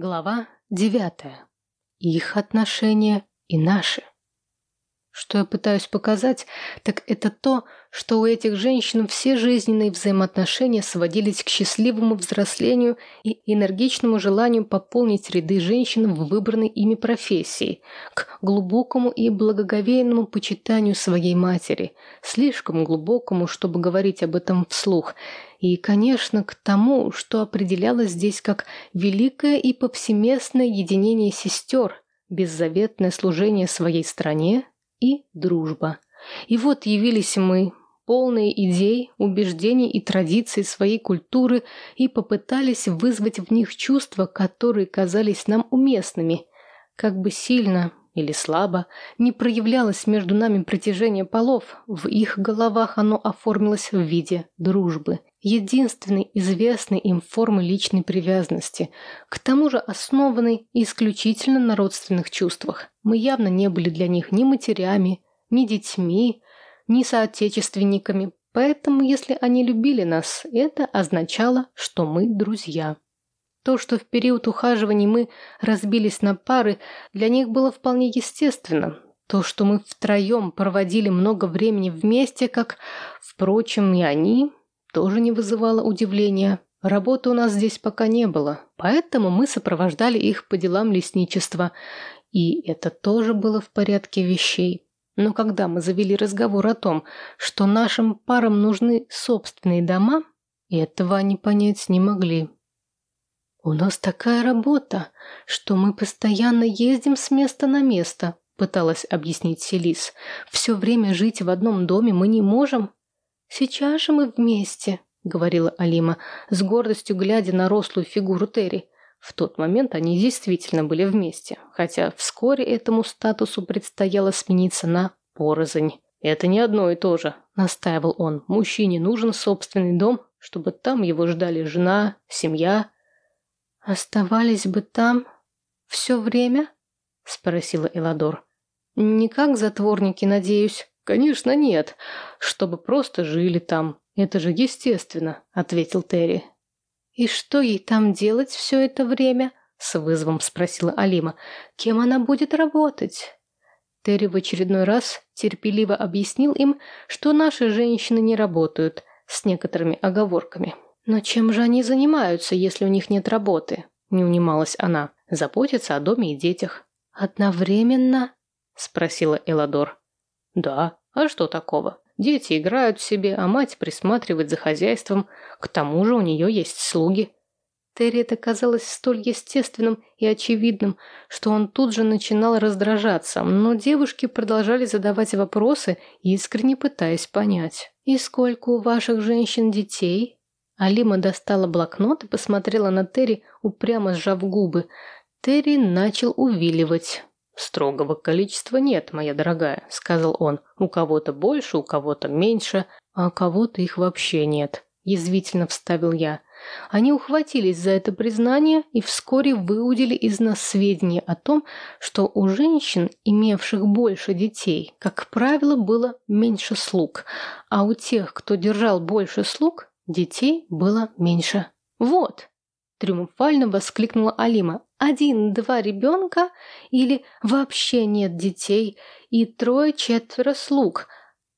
Глава девятая. Их отношения и наши. Что я пытаюсь показать, так это то, что у этих женщин все жизненные взаимоотношения сводились к счастливому взрослению и энергичному желанию пополнить ряды женщин в выбранной ими профессии, к глубокому и благоговейному почитанию своей матери, слишком глубокому, чтобы говорить об этом вслух, и, конечно, к тому, что определялось здесь как великое и повсеместное единение сестер, беззаветное служение своей стране и дружба. И вот явились мы, полные идей, убеждений и традиций своей культуры, и попытались вызвать в них чувства, которые казались нам уместными. Как бы сильно или слабо не проявлялось между нами притяжение полов, в их головах оно оформилось в виде дружбы, единственной известной им формы личной привязанности, к тому же основанной исключительно на родственных чувствах. Мы явно не были для них ни матерями, ни детьми, ни соотечественниками, поэтому если они любили нас, это означало, что мы друзья. То, что в период ухаживаний мы разбились на пары, для них было вполне естественно. То, что мы втроем проводили много времени вместе, как, впрочем, и они, тоже не вызывало удивления. Работы у нас здесь пока не было, поэтому мы сопровождали их по делам лесничества, и это тоже было в порядке вещей. Но когда мы завели разговор о том, что нашим парам нужны собственные дома, этого они понять не могли. «У нас такая работа, что мы постоянно ездим с места на место», пыталась объяснить Селис. «Все время жить в одном доме мы не можем, «Сейчас же мы вместе», — говорила Алима, с гордостью глядя на рослую фигуру Терри. В тот момент они действительно были вместе, хотя вскоре этому статусу предстояло смениться на порознь. «Это не одно и то же», — настаивал он. «Мужчине нужен собственный дом, чтобы там его ждали жена, семья». «Оставались бы там все время?» — спросила Эладор. «Не как затворники, надеюсь». «Конечно нет. Чтобы просто жили там. Это же естественно», — ответил Терри. «И что ей там делать все это время?» — с вызовом спросила Алима. «Кем она будет работать?» Терри в очередной раз терпеливо объяснил им, что наши женщины не работают, с некоторыми оговорками. «Но чем же они занимаются, если у них нет работы?» – не унималась она. «Заботятся о доме и детях». «Одновременно?» – спросила Эладор. «Да, а что такого? Дети играют себе, а мать присматривает за хозяйством. К тому же у нее есть слуги». Терри это казалось столь естественным и очевидным, что он тут же начинал раздражаться, но девушки продолжали задавать вопросы, искренне пытаясь понять. «И сколько у ваших женщин детей?» Алима достала блокнот и посмотрела на Терри, упрямо сжав губы. Терри начал увиливать. «Строгого количества нет, моя дорогая», — сказал он. «У кого-то больше, у кого-то меньше, а у кого-то их вообще нет», — язвительно вставил я. Они ухватились за это признание и вскоре выудили из нас сведения о том, что у женщин, имевших больше детей, как правило, было меньше слуг, а у тех, кто держал больше слуг, детей было меньше. «Вот!» – триумфально воскликнула Алима один-два ребенка или вообще нет детей и трое-четверо слуг.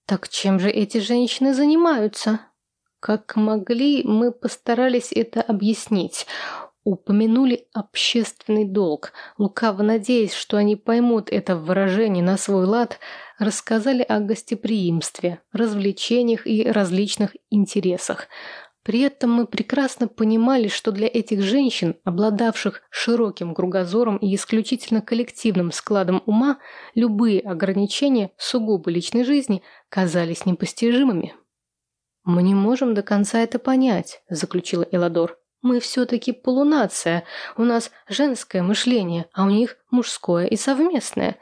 Так чем же эти женщины занимаются? Как могли, мы постарались это объяснить. Упомянули общественный долг, лукаво надеясь, что они поймут это выражение на свой лад, рассказали о гостеприимстве, развлечениях и различных интересах – при этом мы прекрасно понимали, что для этих женщин, обладавших широким кругозором и исключительно коллективным складом ума, любые ограничения сугубо личной жизни казались непостижимыми. «Мы не можем до конца это понять», – заключила Эладор. «Мы все-таки полунация, у нас женское мышление, а у них мужское и совместное.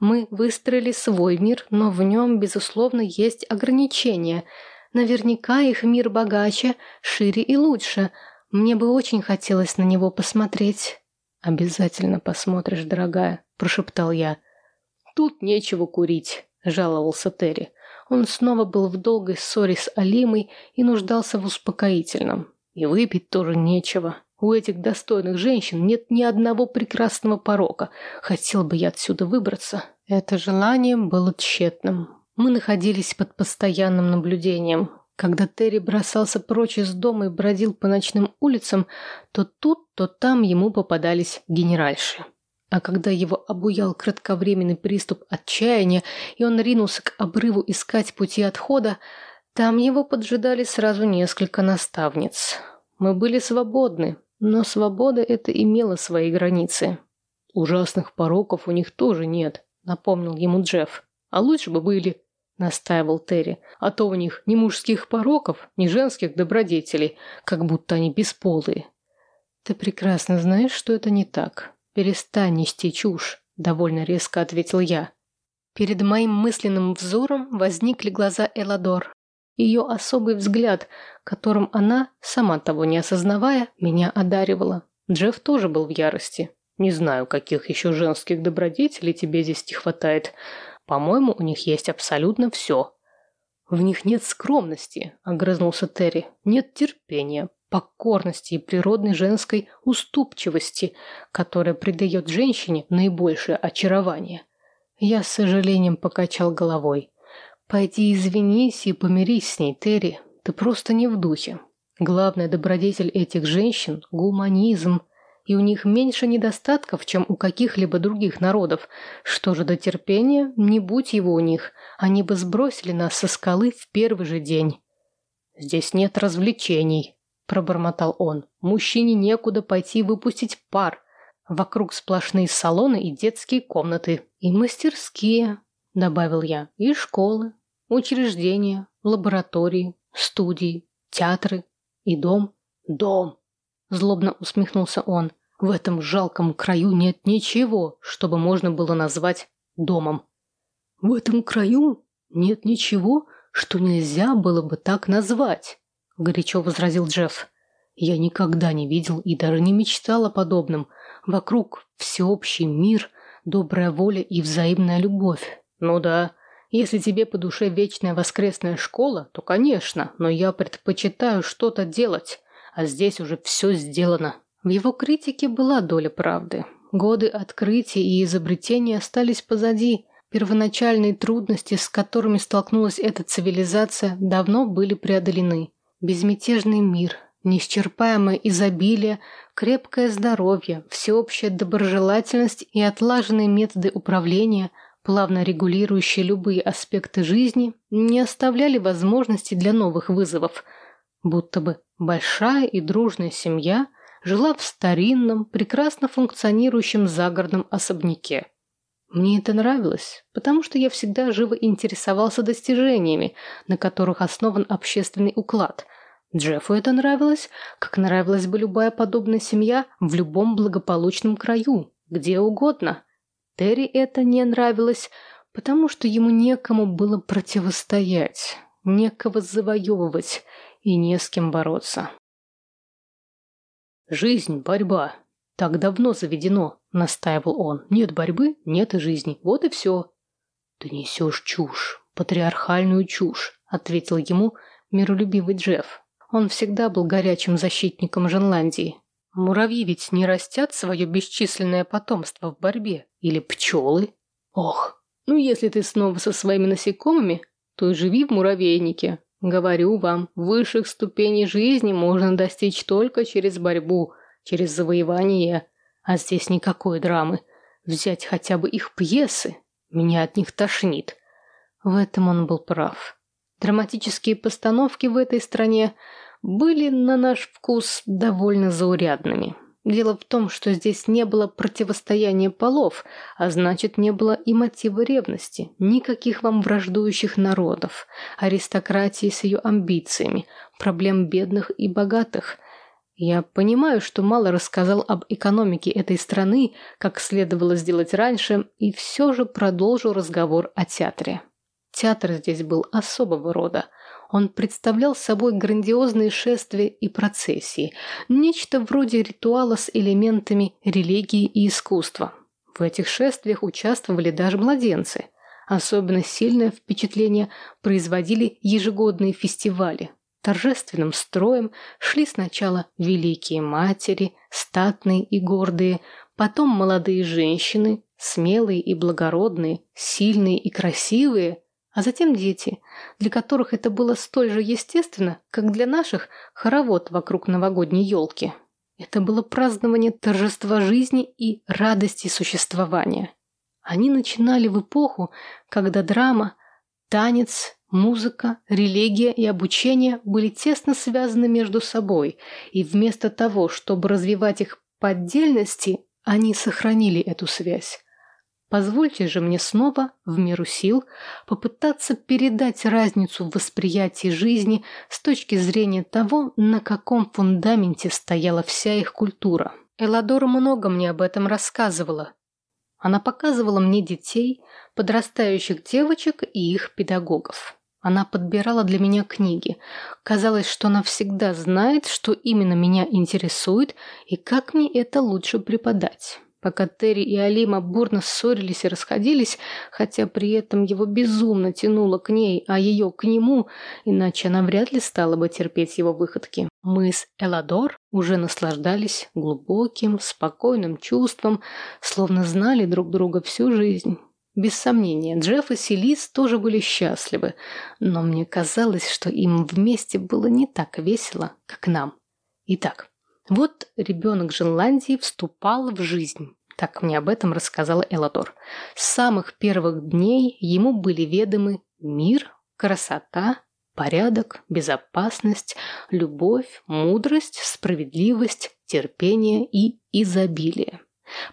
Мы выстроили свой мир, но в нем, безусловно, есть ограничения – Наверняка их мир богаче, шире и лучше. Мне бы очень хотелось на него посмотреть». «Обязательно посмотришь, дорогая», – прошептал я. «Тут нечего курить», – жаловался Терри. Он снова был в долгой ссоре с Алимой и нуждался в успокоительном. И выпить тоже нечего. У этих достойных женщин нет ни одного прекрасного порока. Хотел бы я отсюда выбраться. Это желание было тщетным. Мы находились под постоянным наблюдением. Когда Терри бросался прочь из дома и бродил по ночным улицам, то тут, то там ему попадались генеральши. А когда его обуял кратковременный приступ отчаяния, и он ринулся к обрыву искать пути отхода, там его поджидали сразу несколько наставниц. Мы были свободны, но свобода эта имела свои границы. «Ужасных пороков у них тоже нет», — напомнил ему Джефф. «А лучше бы были», — настаивал Терри. «А то у них ни мужских пороков, ни женских добродетелей, как будто они бесполые». «Ты прекрасно знаешь, что это не так. Перестань нести чушь», — довольно резко ответил я. Перед моим мысленным взором возникли глаза Эладор, ее особый взгляд, которым она, сама того не осознавая, меня одаривала. Джефф тоже был в ярости. «Не знаю, каких еще женских добродетелей тебе здесь не хватает. По-моему, у них есть абсолютно все». «В них нет скромности», — огрызнулся Терри. «Нет терпения, покорности и природной женской уступчивости, которая придает женщине наибольшее очарование». Я с сожалением покачал головой. Пойди извинись и помирись с ней, Терри. Ты просто не в духе. Главная добродетель этих женщин – гуманизм. И у них меньше недостатков, чем у каких-либо других народов. Что же до терпения, не будь его у них, они бы сбросили нас со скалы в первый же день. «Здесь нет развлечений», – пробормотал он. «Мужчине некуда пойти выпустить пар. Вокруг сплошные салоны и детские комнаты. И мастерские, – добавил я, – и школы, учреждения, лаборатории, студии, театры и дом. Дом! Злобно усмехнулся он. В этом жалком краю нет ничего, чтобы можно было назвать домом. В этом краю нет ничего, что нельзя было бы так назвать, горячо возразил Джефф. Я никогда не видел и даже не мечтал о подобном. Вокруг всеобщий мир, добрая воля и взаимная любовь. «Ну да. Если тебе по душе вечная воскресная школа, то, конечно, но я предпочитаю что-то делать, а здесь уже все сделано». В его критике была доля правды. Годы открытий и изобретений остались позади. Первоначальные трудности, с которыми столкнулась эта цивилизация, давно были преодолены. Безмятежный мир, неисчерпаемое изобилие, крепкое здоровье, всеобщая доброжелательность и отлаженные методы управления – плавно регулирующие любые аспекты жизни, не оставляли возможности для новых вызовов, будто бы большая и дружная семья жила в старинном, прекрасно функционирующем загородном особняке. Мне это нравилось, потому что я всегда живо интересовался достижениями, на которых основан общественный уклад. Джеффу это нравилось, как нравилась бы любая подобная семья в любом благополучном краю, где угодно – Терри это не нравилось, потому что ему некому было противостоять, некого завоевывать и не с кем бороться. «Жизнь – борьба. Так давно заведено», – настаивал он. «Нет борьбы – нет и жизни. Вот и все». «Ты несешь чушь, патриархальную чушь», – ответил ему миролюбивый Джефф. Он всегда был горячим защитником Женландии, Муравьи ведь не растят свое бесчисленное потомство в борьбе. Или пчелы. Ох, ну если ты снова со своими насекомыми, то и живи в муравейнике. Говорю вам, высших ступеней жизни можно достичь только через борьбу, через завоевание. А здесь никакой драмы. Взять хотя бы их пьесы. Меня от них тошнит. В этом он был прав. Драматические постановки в этой стране были на наш вкус довольно заурядными. Дело в том, что здесь не было противостояния полов, а значит, не было и мотива ревности, никаких вам враждующих народов, аристократии с ее амбициями, проблем бедных и богатых. Я понимаю, что мало рассказал об экономике этой страны, как следовало сделать раньше, и все же продолжу разговор о театре. Театр здесь был особого рода – он представлял собой грандиозные шествия и процессии, нечто вроде ритуала с элементами религии и искусства. В этих шествиях участвовали даже младенцы. Особенно сильное впечатление производили ежегодные фестивали. торжественным строем шли сначала великие матери, статные и гордые, потом молодые женщины, смелые и благородные, сильные и красивые, а затем дети, для которых это было столь же естественно, как для наших хоровод вокруг новогодней елки. Это было празднование торжества жизни и радости существования. Они начинали в эпоху, когда драма, танец, музыка, религия и обучение были тесно связаны между собой, и вместо того, чтобы развивать их по отдельности, они сохранили эту связь. Позвольте же мне снова, в меру сил, попытаться передать разницу в восприятии жизни с точки зрения того, на каком фундаменте стояла вся их культура. Эладора много мне об этом рассказывала. Она показывала мне детей, подрастающих девочек и их педагогов. Она подбирала для меня книги. Казалось, что она всегда знает, что именно меня интересует и как мне это лучше преподать. Пока Терри и Алима бурно ссорились и расходились, хотя при этом его безумно тянуло к ней, а ее к нему, иначе она вряд ли стала бы терпеть его выходки. Мы с Эладор уже наслаждались глубоким, спокойным чувством, словно знали друг друга всю жизнь. Без сомнения, Джефф и Селис тоже были счастливы, но мне казалось, что им вместе было не так весело, как нам. Итак, вот ребенок Жинландии вступал в жизнь. Так мне об этом рассказала Эладор. С самых первых дней ему были ведомы мир, красота, порядок, безопасность, любовь, мудрость, справедливость, терпение и изобилие.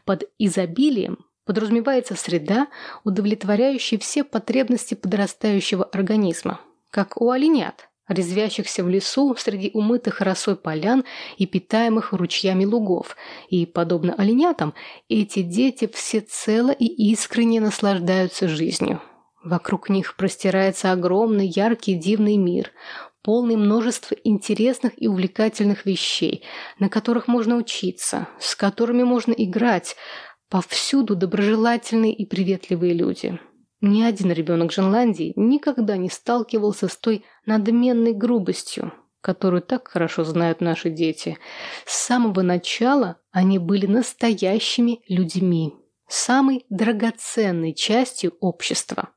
Под изобилием подразумевается среда, удовлетворяющая все потребности подрастающего организма, как у оленят – резвящихся в лесу среди умытых росой полян и питаемых ручьями лугов. И, подобно оленятам, эти дети всецело и искренне наслаждаются жизнью. Вокруг них простирается огромный, яркий, дивный мир, полный множества интересных и увлекательных вещей, на которых можно учиться, с которыми можно играть, повсюду доброжелательные и приветливые люди. Ни один ребенок Женландии никогда не сталкивался с той надменной грубостью, которую так хорошо знают наши дети. С самого начала они были настоящими людьми, самой драгоценной частью общества.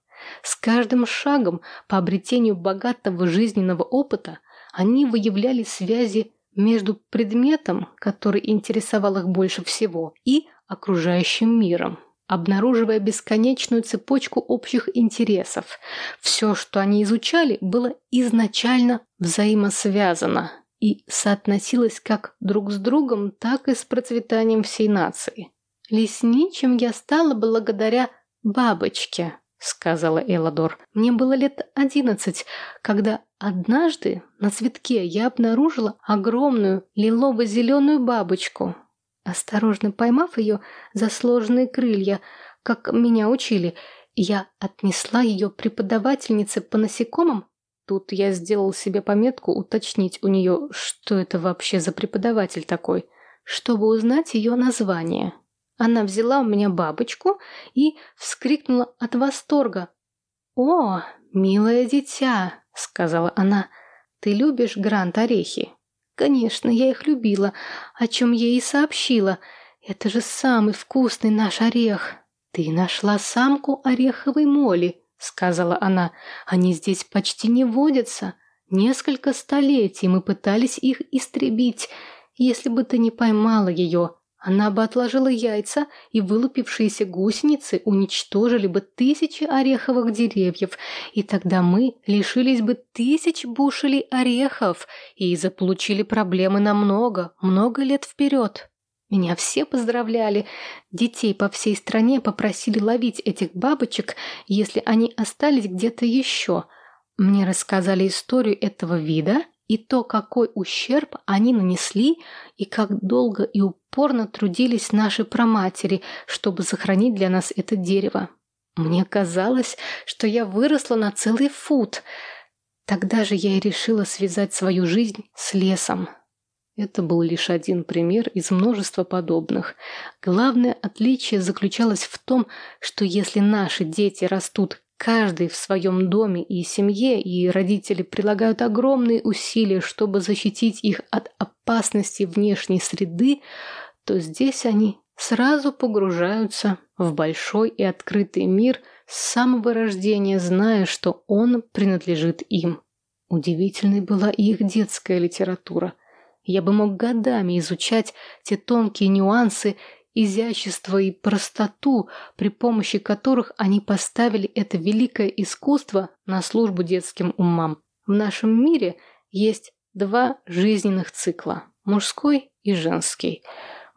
С каждым шагом по обретению богатого жизненного опыта они выявляли связи между предметом, который интересовал их больше всего, и окружающим миром обнаруживая бесконечную цепочку общих интересов. Все, что они изучали, было изначально взаимосвязано и соотносилось как друг с другом, так и с процветанием всей нации. «Лесничим я стала благодаря бабочке», — сказала Эладор. «Мне было лет одиннадцать, когда однажды на цветке я обнаружила огромную лилово-зеленую бабочку, Осторожно поймав ее за сложные крылья, как меня учили, я отнесла ее преподавательнице по насекомым. Тут я сделал себе пометку уточнить у нее, что это вообще за преподаватель такой, чтобы узнать ее название. Она взяла у меня бабочку и вскрикнула от восторга. «О, милое дитя!» — сказала она. «Ты любишь грант-орехи?» Конечно, я их любила, о чем ей и сообщила. Это же самый вкусный наш орех. Ты нашла самку ореховой моли, сказала она. Они здесь почти не водятся. Несколько столетий мы пытались их истребить. Если бы ты не поймала ее, она бы отложила яйца, и вылупившиеся гусеницы уничтожили бы тысячи ореховых деревьев, и тогда мы лишились бы тысяч бушелей орехов и заполучили проблемы на много, много лет вперед. Меня все поздравляли. Детей по всей стране попросили ловить этих бабочек, если они остались где-то еще. Мне рассказали историю этого вида и то, какой ущерб они нанесли, и как долго и упорно трудились наши праматери, чтобы сохранить для нас это дерево. Мне казалось, что я выросла на целый фут. Тогда же я и решила связать свою жизнь с лесом. Это был лишь один пример из множества подобных. Главное отличие заключалось в том, что если наши дети растут Каждый в своем доме и семье, и родители прилагают огромные усилия, чтобы защитить их от опасности внешней среды, то здесь они сразу погружаются в большой и открытый мир с самого рождения, зная, что он принадлежит им. Удивительной была и их детская литература. Я бы мог годами изучать те тонкие нюансы изящество и простоту, при помощи которых они поставили это великое искусство на службу детским умам. В нашем мире есть два жизненных цикла – мужской и женский.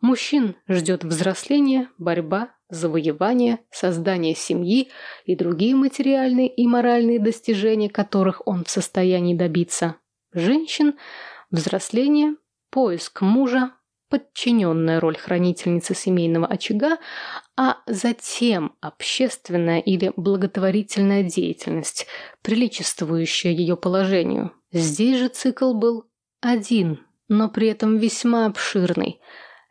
Мужчин ждет взросление, борьба, завоевание, создание семьи и другие материальные и моральные достижения, которых он в состоянии добиться. Женщин – взросление, поиск мужа, подчиненная роль хранительницы семейного очага, а затем общественная или благотворительная деятельность, приличествующая ее положению. Здесь же цикл был один, но при этом весьма обширный.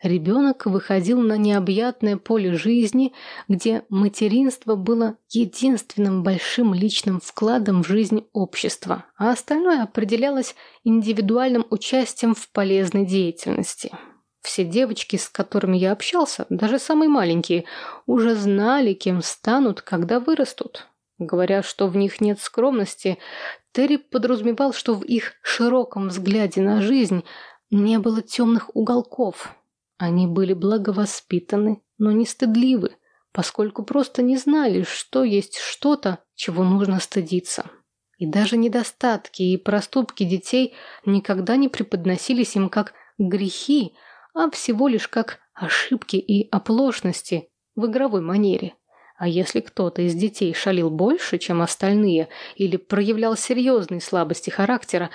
Ребенок выходил на необъятное поле жизни, где материнство было единственным большим личным вкладом в жизнь общества, а остальное определялось индивидуальным участием в полезной деятельности. Все девочки, с которыми я общался, даже самые маленькие, уже знали, кем станут, когда вырастут. Говоря, что в них нет скромности, Терри подразумевал, что в их широком взгляде на жизнь не было темных уголков. Они были благовоспитаны, но не стыдливы, поскольку просто не знали, что есть что-то, чего нужно стыдиться. И даже недостатки и проступки детей никогда не преподносились им как грехи, а всего лишь как ошибки и оплошности в игровой манере. А если кто-то из детей шалил больше, чем остальные, или проявлял серьезные слабости характера,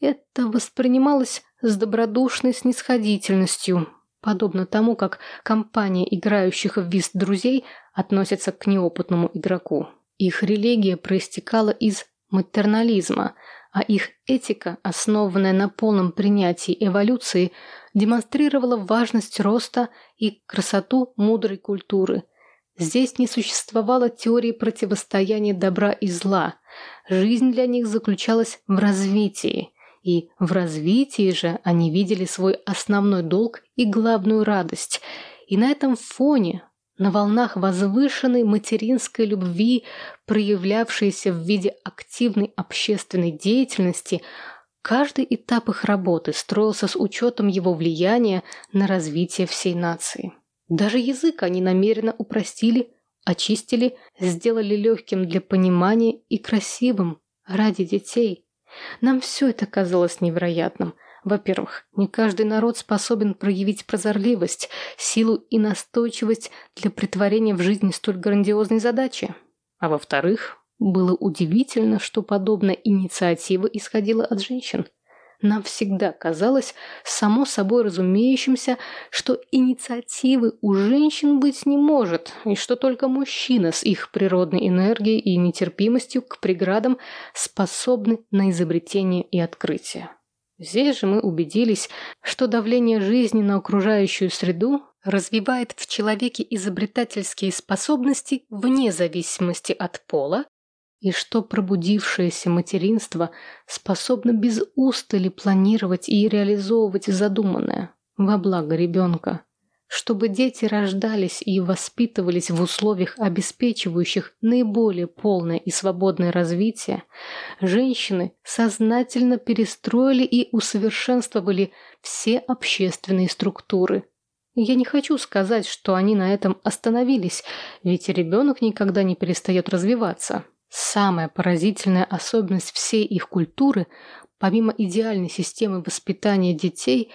это воспринималось с добродушной снисходительностью, подобно тому, как компания играющих в вист друзей относится к неопытному игроку. Их религия проистекала из матернализма, а их этика, основанная на полном принятии эволюции, демонстрировала важность роста и красоту мудрой культуры. Здесь не существовало теории противостояния добра и зла. Жизнь для них заключалась в развитии. И в развитии же они видели свой основной долг и главную радость. И на этом фоне на волнах возвышенной материнской любви, проявлявшейся в виде активной общественной деятельности, каждый этап их работы строился с учетом его влияния на развитие всей нации. Даже язык они намеренно упростили, очистили, сделали легким для понимания и красивым ради детей. Нам все это казалось невероятным – во-первых, не каждый народ способен проявить прозорливость, силу и настойчивость для притворения в жизни столь грандиозной задачи. А во-вторых, было удивительно, что подобная инициатива исходила от женщин. Нам всегда казалось само собой разумеющимся, что инициативы у женщин быть не может, и что только мужчина с их природной энергией и нетерпимостью к преградам способны на изобретение и открытие. Здесь же мы убедились, что давление жизни на окружающую среду развивает в человеке изобретательские способности вне зависимости от пола, и что пробудившееся материнство способно без устали планировать и реализовывать задуманное во благо ребенка чтобы дети рождались и воспитывались в условиях, обеспечивающих наиболее полное и свободное развитие, женщины сознательно перестроили и усовершенствовали все общественные структуры. Я не хочу сказать, что они на этом остановились, ведь ребенок никогда не перестает развиваться. Самая поразительная особенность всей их культуры, помимо идеальной системы воспитания детей,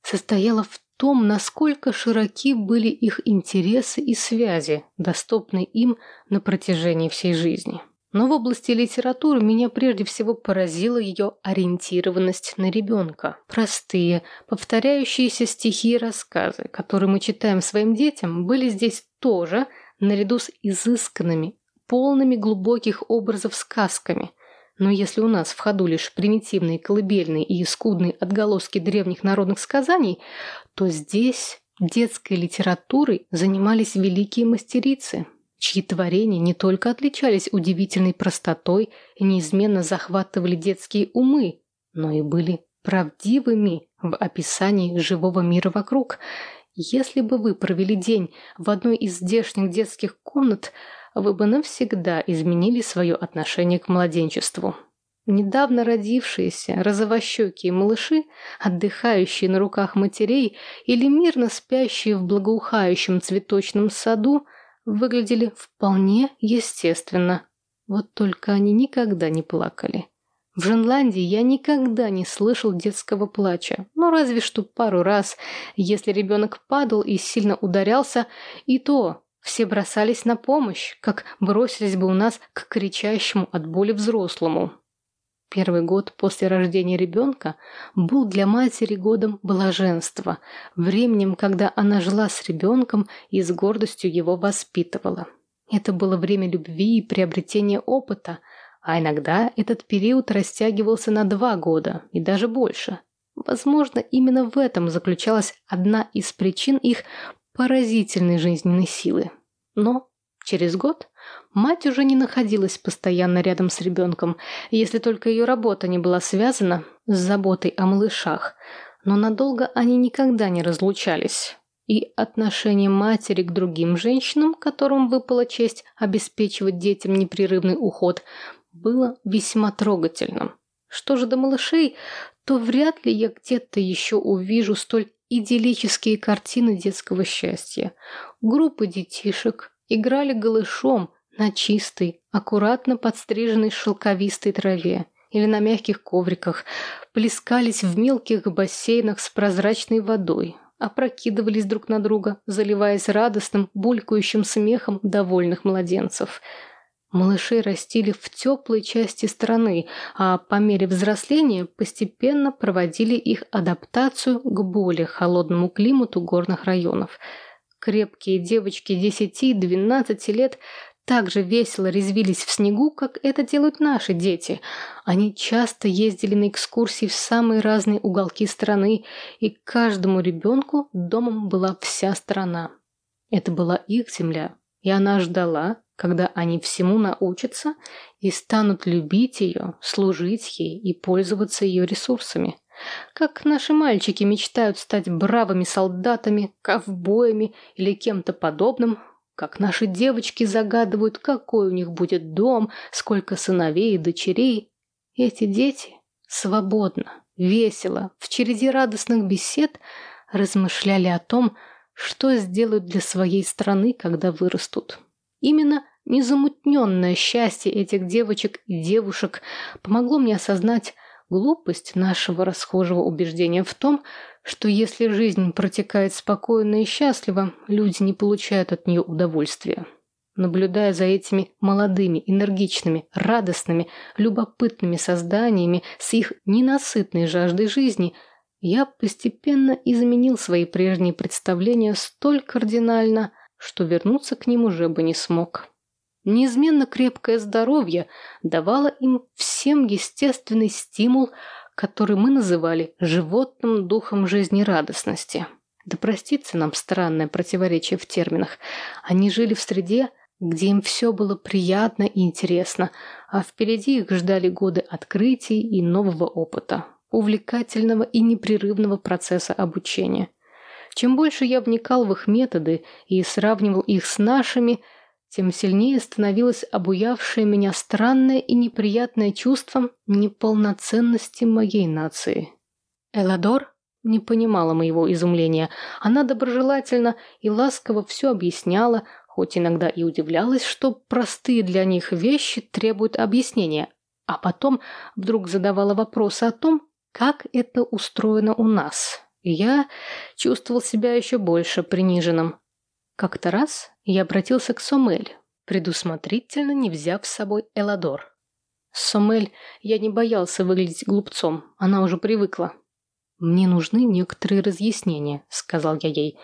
состояла в том, насколько широки были их интересы и связи, доступные им на протяжении всей жизни. Но в области литературы меня прежде всего поразила ее ориентированность на ребенка. Простые, повторяющиеся стихи и рассказы, которые мы читаем своим детям, были здесь тоже, наряду с изысканными, полными глубоких образов сказками – но если у нас в ходу лишь примитивные колыбельные и скудные отголоски древних народных сказаний, то здесь детской литературой занимались великие мастерицы. чьи творения не только отличались удивительной простотой и неизменно захватывали детские умы, но и были правдивыми в описании живого мира вокруг. Если бы вы провели день в одной из здешних детских комнат, вы бы навсегда изменили свое отношение к младенчеству. Недавно родившиеся розовощекие малыши, отдыхающие на руках матерей или мирно спящие в благоухающем цветочном саду, выглядели вполне естественно. Вот только они никогда не плакали. В Женландии я никогда не слышал детского плача, ну разве что пару раз, если ребенок падал и сильно ударялся, и то все бросались на помощь, как бросились бы у нас к кричащему от боли взрослому. Первый год после рождения ребенка был для матери годом блаженства, временем, когда она жила с ребенком и с гордостью его воспитывала. Это было время любви и приобретения опыта, а иногда этот период растягивался на два года и даже больше. Возможно, именно в этом заключалась одна из причин их поразительной жизненной силы. Но через год мать уже не находилась постоянно рядом с ребенком, если только ее работа не была связана с заботой о малышах. Но надолго они никогда не разлучались. И отношение матери к другим женщинам, которым выпала честь обеспечивать детям непрерывный уход, было весьма трогательным. Что же до малышей, то вряд ли я где-то еще увижу столь идиллические картины детского счастья. Группы детишек играли голышом на чистой, аккуратно подстриженной шелковистой траве или на мягких ковриках, плескались в мелких бассейнах с прозрачной водой, опрокидывались друг на друга, заливаясь радостным, булькающим смехом довольных младенцев – Малышей растили в теплой части страны, а по мере взросления постепенно проводили их адаптацию к более холодному климату горных районов. Крепкие девочки 10-12 лет также весело резвились в снегу, как это делают наши дети. Они часто ездили на экскурсии в самые разные уголки страны, и каждому ребенку домом была вся страна. Это была их земля, и она ждала, когда они всему научатся и станут любить ее, служить ей и пользоваться ее ресурсами. Как наши мальчики мечтают стать бравыми солдатами, ковбоями или кем-то подобным, как наши девочки загадывают, какой у них будет дом, сколько сыновей и дочерей. Эти дети свободно, весело, в череде радостных бесед размышляли о том, что сделают для своей страны, когда вырастут. Именно Незамутненное счастье этих девочек и девушек помогло мне осознать глупость нашего расхожего убеждения в том, что если жизнь протекает спокойно и счастливо, люди не получают от нее удовольствия. Наблюдая за этими молодыми, энергичными, радостными, любопытными созданиями с их ненасытной жаждой жизни, я постепенно изменил свои прежние представления столь кардинально, что вернуться к ним уже бы не смог. Неизменно крепкое здоровье давало им всем естественный стимул, который мы называли животным духом жизнерадостности. Да простится нам странное противоречие в терминах. Они жили в среде, где им все было приятно и интересно, а впереди их ждали годы открытий и нового опыта, увлекательного и непрерывного процесса обучения. Чем больше я вникал в их методы и сравнивал их с нашими – тем сильнее становилось обуявшее меня странное и неприятное чувство неполноценности моей нации. Эладор не понимала моего изумления. Она доброжелательно и ласково все объясняла, хоть иногда и удивлялась, что простые для них вещи требуют объяснения, а потом вдруг задавала вопросы о том, как это устроено у нас. Я чувствовал себя еще больше приниженным. Как-то раз я обратился к Сомель, предусмотрительно не взяв с собой Эладор. Сомель я не боялся выглядеть глупцом, она уже привыкла. «Мне нужны некоторые разъяснения», — сказал я ей.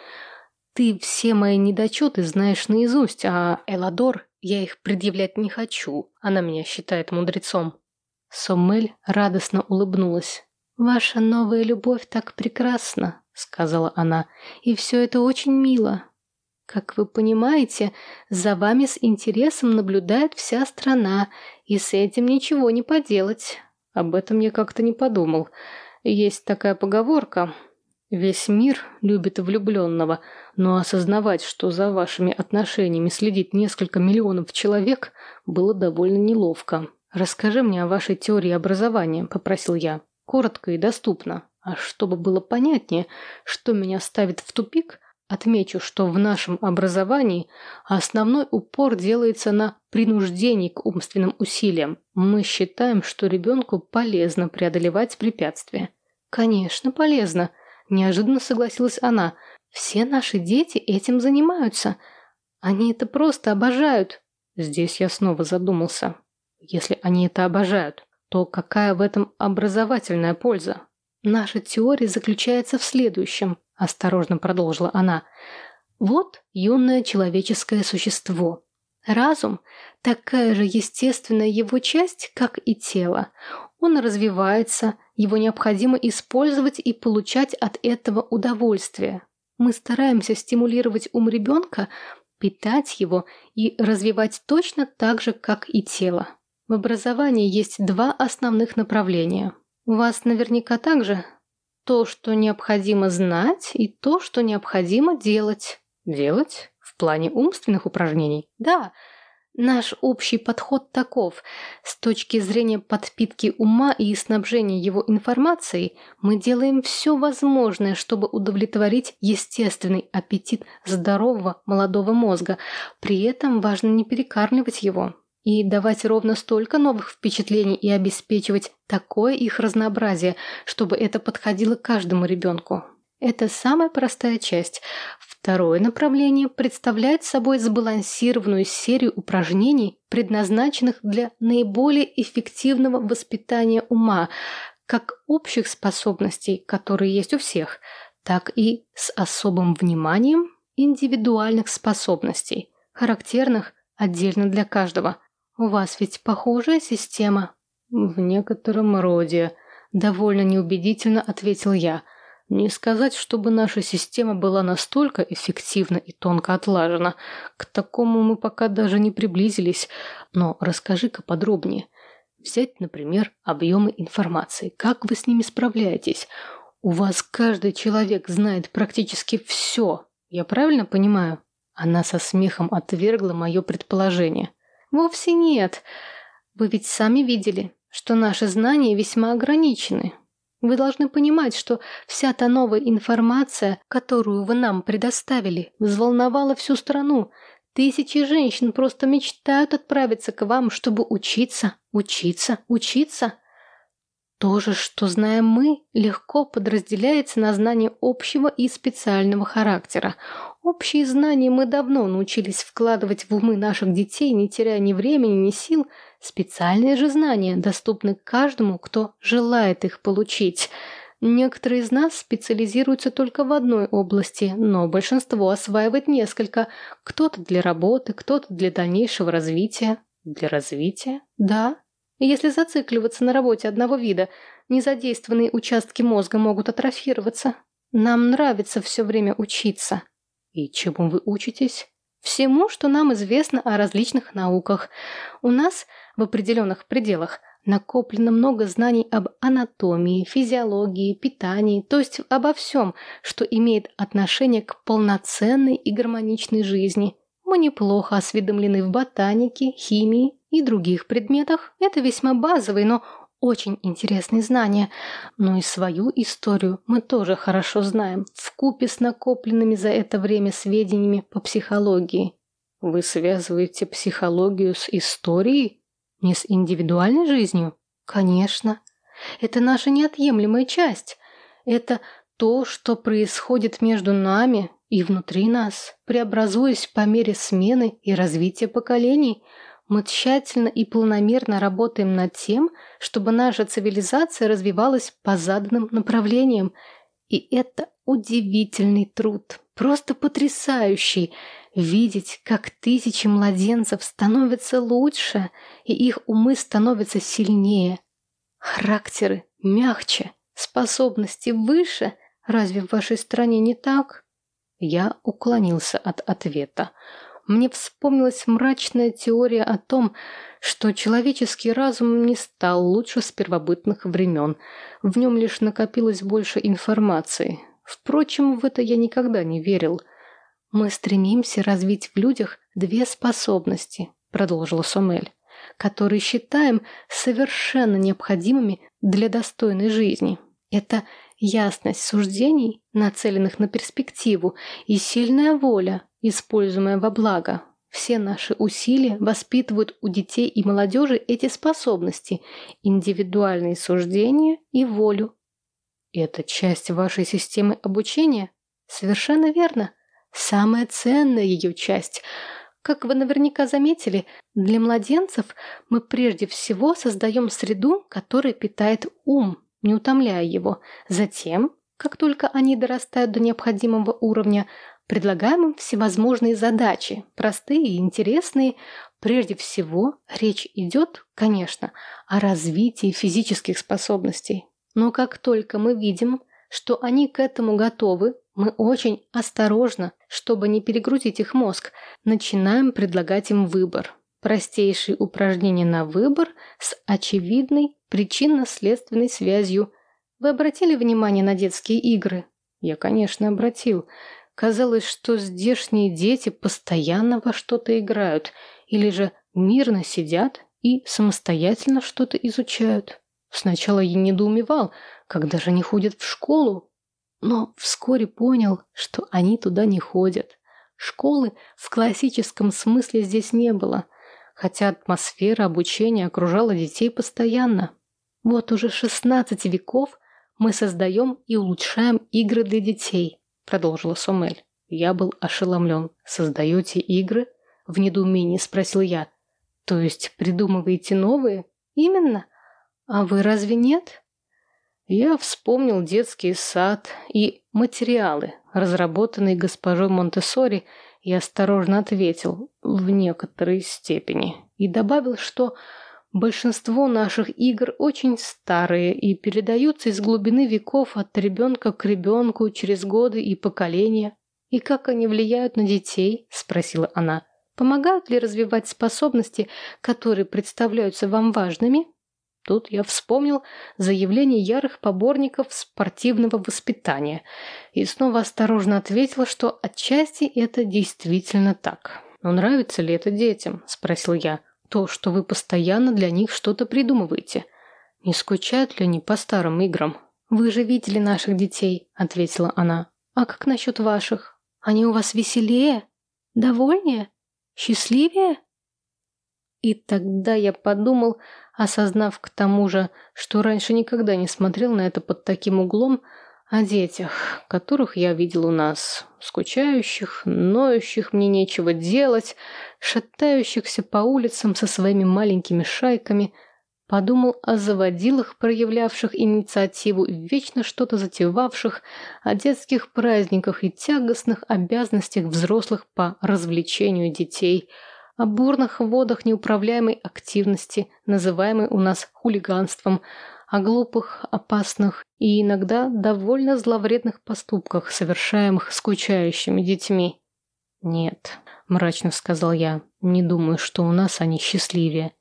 «Ты все мои недочеты знаешь наизусть, а Эладор я их предъявлять не хочу. Она меня считает мудрецом». Сомель радостно улыбнулась. «Ваша новая любовь так прекрасна», — сказала она, — «и все это очень мило. Как вы понимаете, за вами с интересом наблюдает вся страна, и с этим ничего не поделать. Об этом я как-то не подумал. Есть такая поговорка. Весь мир любит влюбленного, но осознавать, что за вашими отношениями следит несколько миллионов человек, было довольно неловко. «Расскажи мне о вашей теории образования», — попросил я. «Коротко и доступно. А чтобы было понятнее, что меня ставит в тупик, отмечу, что в нашем образовании основной упор делается на принуждении к умственным усилиям. Мы считаем, что ребенку полезно преодолевать препятствия». «Конечно, полезно», — неожиданно согласилась она. «Все наши дети этим занимаются. Они это просто обожают». Здесь я снова задумался. Если они это обожают, то какая в этом образовательная польза? Наша теория заключается в следующем, осторожно продолжила она. Вот юное человеческое существо. Разум – такая же естественная его часть, как и тело. Он развивается, его необходимо использовать и получать от этого удовольствие. Мы стараемся стимулировать ум ребенка, питать его и развивать точно так же, как и тело. В образовании есть два основных направления – у вас наверняка также то, что необходимо знать, и то, что необходимо делать. Делать? В плане умственных упражнений? Да. Наш общий подход таков. С точки зрения подпитки ума и снабжения его информацией, мы делаем все возможное, чтобы удовлетворить естественный аппетит здорового молодого мозга. При этом важно не перекармливать его и давать ровно столько новых впечатлений и обеспечивать такое их разнообразие, чтобы это подходило каждому ребенку. Это самая простая часть. Второе направление представляет собой сбалансированную серию упражнений, предназначенных для наиболее эффективного воспитания ума, как общих способностей, которые есть у всех, так и с особым вниманием индивидуальных способностей, характерных отдельно для каждого – «У вас ведь похожая система?» «В некотором роде», — довольно неубедительно ответил я. «Не сказать, чтобы наша система была настолько эффективна и тонко отлажена. К такому мы пока даже не приблизились. Но расскажи-ка подробнее. Взять, например, объемы информации. Как вы с ними справляетесь? У вас каждый человек знает практически все. Я правильно понимаю?» Она со смехом отвергла мое предположение. Вовсе нет. Вы ведь сами видели, что наши знания весьма ограничены. Вы должны понимать, что вся та новая информация, которую вы нам предоставили, взволновала всю страну. Тысячи женщин просто мечтают отправиться к вам, чтобы учиться, учиться, учиться. То же, что знаем мы, легко подразделяется на знание общего и специального характера. Общие знания мы давно научились вкладывать в умы наших детей, не теряя ни времени, ни сил. Специальные же знания доступны каждому, кто желает их получить. Некоторые из нас специализируются только в одной области, но большинство осваивает несколько. Кто-то для работы, кто-то для дальнейшего развития. Для развития? Да, если зацикливаться на работе одного вида, незадействованные участки мозга могут атрофироваться. Нам нравится все время учиться. И чему вы учитесь? Всему, что нам известно о различных науках. У нас в определенных пределах накоплено много знаний об анатомии, физиологии, питании, то есть обо всем, что имеет отношение к полноценной и гармоничной жизни. Мы неплохо осведомлены в ботанике, химии и других предметах. Это весьма базовые, но очень интересные знания. Но и свою историю мы тоже хорошо знаем, вкупе с накопленными за это время сведениями по психологии. Вы связываете психологию с историей? Не с индивидуальной жизнью? Конечно. Это наша неотъемлемая часть. Это то, что происходит между нами и внутри нас, преобразуясь по мере смены и развития поколений, мы тщательно и планомерно работаем над тем, чтобы наша цивилизация развивалась по заданным направлениям. И это удивительный труд, просто потрясающий, видеть, как тысячи младенцев становятся лучше, и их умы становятся сильнее, характеры мягче, способности выше. Разве в вашей стране не так? Я уклонился от ответа. Мне вспомнилась мрачная теория о том, что человеческий разум не стал лучше с первобытных времен. В нем лишь накопилось больше информации. Впрочем, в это я никогда не верил. «Мы стремимся развить в людях две способности», — продолжила Сомель, «которые считаем совершенно необходимыми для достойной жизни. Это ясность суждений, нацеленных на перспективу, и сильная воля, используемая во благо. Все наши усилия воспитывают у детей и молодежи эти способности – индивидуальные суждения и волю. Это часть вашей системы обучения? Совершенно верно. Самая ценная ее часть. Как вы наверняка заметили, для младенцев мы прежде всего создаем среду, которая питает ум, не утомляя его. Затем, как только они дорастают до необходимого уровня, Предлагаем им всевозможные задачи, простые и интересные. Прежде всего, речь идет, конечно, о развитии физических способностей. Но как только мы видим, что они к этому готовы, мы очень осторожно, чтобы не перегрузить их мозг, начинаем предлагать им выбор. Простейшие упражнения на выбор с очевидной причинно-следственной связью. Вы обратили внимание на детские игры? Я, конечно, обратил. Казалось, что здешние дети постоянно во что-то играют или же мирно сидят и самостоятельно что-то изучают. Сначала я недоумевал, когда же они ходят в школу, но вскоре понял, что они туда не ходят. Школы в классическом смысле здесь не было, хотя атмосфера обучения окружала детей постоянно. Вот уже 16 веков мы создаем и улучшаем игры для детей – продолжила Сомель. Я был ошеломлен. «Создаете игры?» В недоумении спросил я. «То есть придумываете новые?» «Именно. А вы разве нет?» Я вспомнил детский сад и материалы, разработанные госпожой Монтессори, и осторожно ответил «в некоторой степени» и добавил, что Большинство наших игр очень старые и передаются из глубины веков от ребенка к ребенку через годы и поколения. «И как они влияют на детей?» – спросила она. «Помогают ли развивать способности, которые представляются вам важными?» Тут я вспомнил заявление ярых поборников спортивного воспитания и снова осторожно ответила, что отчасти это действительно так. «Но нравится ли это детям?» – спросил я. То, что вы постоянно для них что-то придумываете. Не скучают ли они по старым играм? Вы же видели наших детей, ответила она. А как насчет ваших? Они у вас веселее? Довольнее? Счастливее? И тогда я подумал, осознав к тому же, что раньше никогда не смотрел на это под таким углом, о детях, которых я видел у нас, скучающих, ноющих, мне нечего делать, шатающихся по улицам со своими маленькими шайками, подумал о заводилах, проявлявших инициативу вечно что-то затевавших, о детских праздниках и тягостных обязанностях взрослых по развлечению детей, о бурных водах неуправляемой активности, называемой у нас хулиганством, о глупых, опасных и иногда довольно зловредных поступках, совершаемых скучающими детьми. «Нет», — мрачно сказал я, — «не думаю, что у нас они счастливее.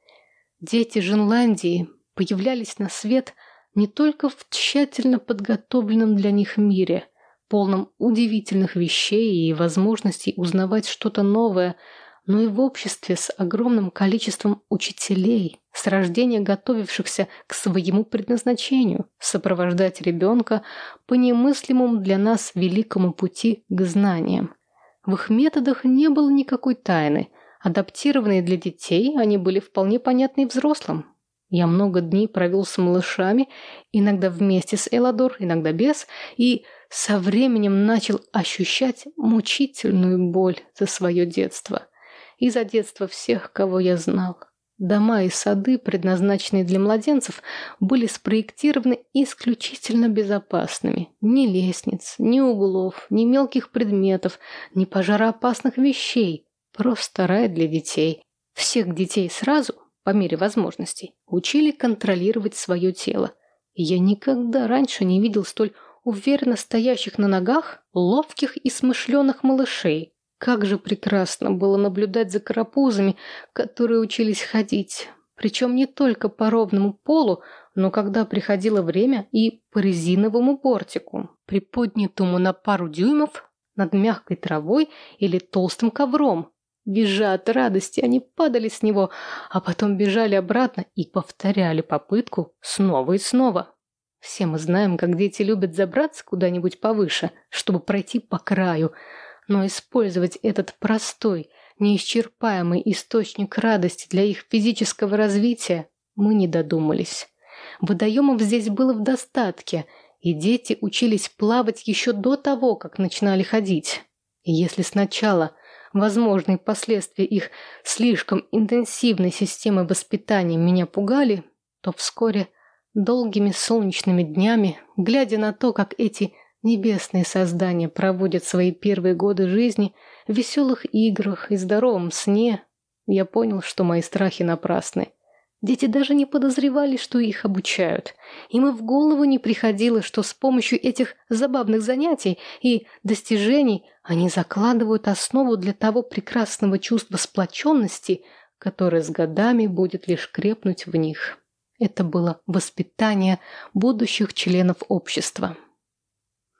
Дети Женландии появлялись на свет не только в тщательно подготовленном для них мире, полном удивительных вещей и возможностей узнавать что-то новое — но и в обществе с огромным количеством учителей, с рождения готовившихся к своему предназначению, сопровождать ребенка по немыслимому для нас великому пути к знаниям. В их методах не было никакой тайны. Адаптированные для детей, они были вполне понятны взрослым. Я много дней провел с малышами, иногда вместе с Эладор, иногда без, и со временем начал ощущать мучительную боль за свое детство – и за детство всех, кого я знал. Дома и сады, предназначенные для младенцев, были спроектированы исключительно безопасными. Ни лестниц, ни углов, ни мелких предметов, ни пожароопасных вещей. Просто рай для детей. Всех детей сразу, по мере возможностей, учили контролировать свое тело. Я никогда раньше не видел столь уверенно стоящих на ногах, ловких и смышленых малышей. Как же прекрасно было наблюдать за карапузами, которые учились ходить. Причем не только по ровному полу, но когда приходило время и по резиновому бортику, приподнятому на пару дюймов над мягкой травой или толстым ковром. Визжа от радости, они падали с него, а потом бежали обратно и повторяли попытку снова и снова. Все мы знаем, как дети любят забраться куда-нибудь повыше, чтобы пройти по краю, но использовать этот простой, неисчерпаемый источник радости для их физического развития мы не додумались. Водоемов здесь было в достатке, и дети учились плавать еще до того, как начинали ходить. И если сначала возможные последствия их слишком интенсивной системы воспитания меня пугали, то вскоре долгими солнечными днями, глядя на то, как эти небесные создания проводят свои первые годы жизни в веселых играх и здоровом сне, я понял, что мои страхи напрасны. Дети даже не подозревали, что их обучают. Им и в голову не приходило, что с помощью этих забавных занятий и достижений они закладывают основу для того прекрасного чувства сплоченности, которое с годами будет лишь крепнуть в них. Это было воспитание будущих членов общества.